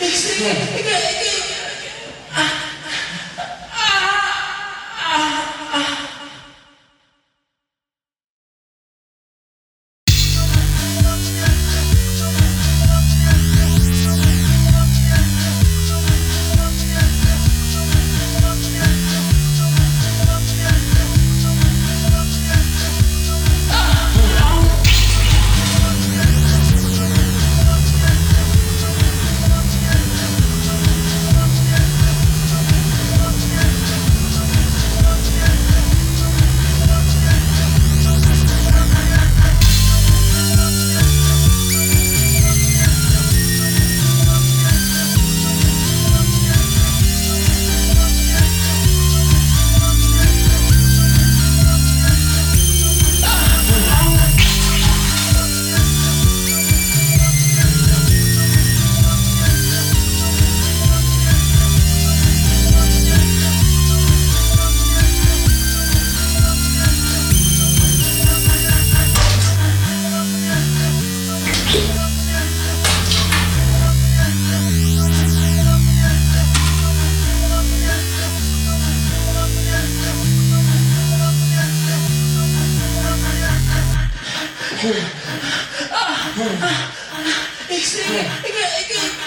이게 이게 Ik zie je. Ik, ik, ik,